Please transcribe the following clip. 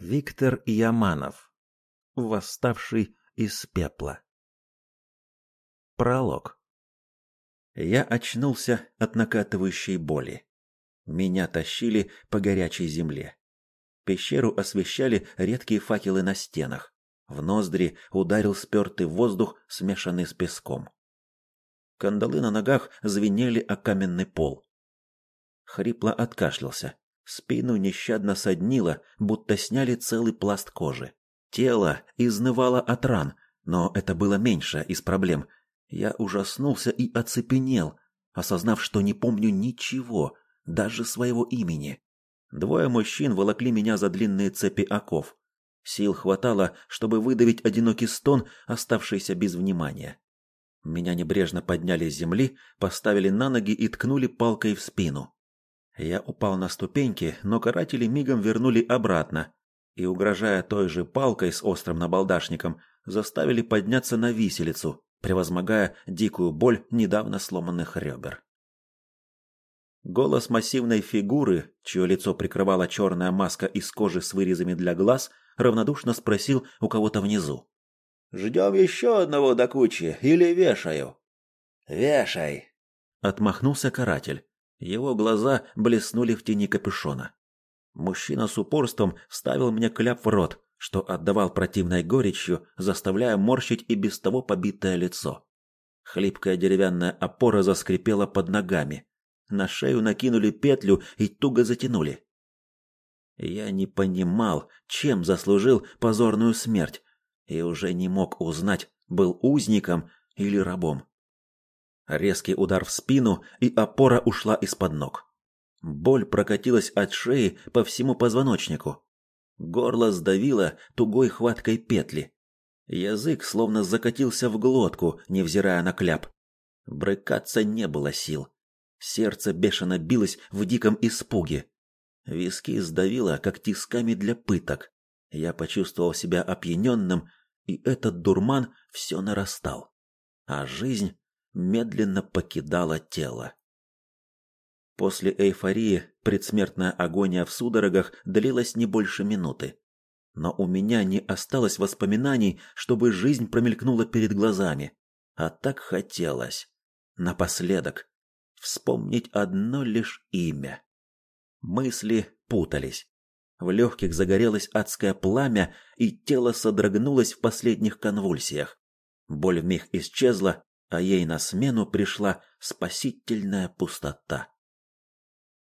Виктор Яманов. Восставший из пепла. Пролог. Я очнулся от накатывающей боли. Меня тащили по горячей земле. Пещеру освещали редкие факелы на стенах. В ноздри ударил спертый воздух, смешанный с песком. Кандалы на ногах звенели о каменный пол. Хрипло откашлялся. Спину нещадно соднило, будто сняли целый пласт кожи. Тело изнывало от ран, но это было меньше из проблем. Я ужаснулся и оцепенел, осознав, что не помню ничего, даже своего имени. Двое мужчин волокли меня за длинные цепи оков. Сил хватало, чтобы выдавить одинокий стон, оставшийся без внимания. Меня небрежно подняли с земли, поставили на ноги и ткнули палкой в спину. Я упал на ступеньки, но каратели мигом вернули обратно и, угрожая той же палкой с острым набалдашником, заставили подняться на виселицу, превозмогая дикую боль недавно сломанных ребер. Голос массивной фигуры, чье лицо прикрывала черная маска из кожи с вырезами для глаз, равнодушно спросил у кого-то внизу. «Ждем еще одного до кучи или вешаю?» «Вешай!» — отмахнулся каратель. Его глаза блеснули в тени капюшона. Мужчина с упорством вставил мне кляп в рот, что отдавал противной горечью, заставляя морщить и без того побитое лицо. Хлипкая деревянная опора заскрипела под ногами. На шею накинули петлю и туго затянули. Я не понимал, чем заслужил позорную смерть, и уже не мог узнать, был узником или рабом. Резкий удар в спину, и опора ушла из-под ног. Боль прокатилась от шеи по всему позвоночнику. Горло сдавило тугой хваткой петли. Язык словно закатился в глотку, невзирая на кляп. Брыкаться не было сил. Сердце бешено билось в диком испуге. Виски сдавило, как тисками для пыток. Я почувствовал себя опьяненным, и этот дурман все нарастал. А жизнь медленно покидала тело. После эйфории предсмертная агония в судорогах длилась не больше минуты. Но у меня не осталось воспоминаний, чтобы жизнь промелькнула перед глазами. А так хотелось. Напоследок. Вспомнить одно лишь имя. Мысли путались. В легких загорелось адское пламя, и тело содрогнулось в последних конвульсиях. Боль вмиг исчезла, а ей на смену пришла спасительная пустота.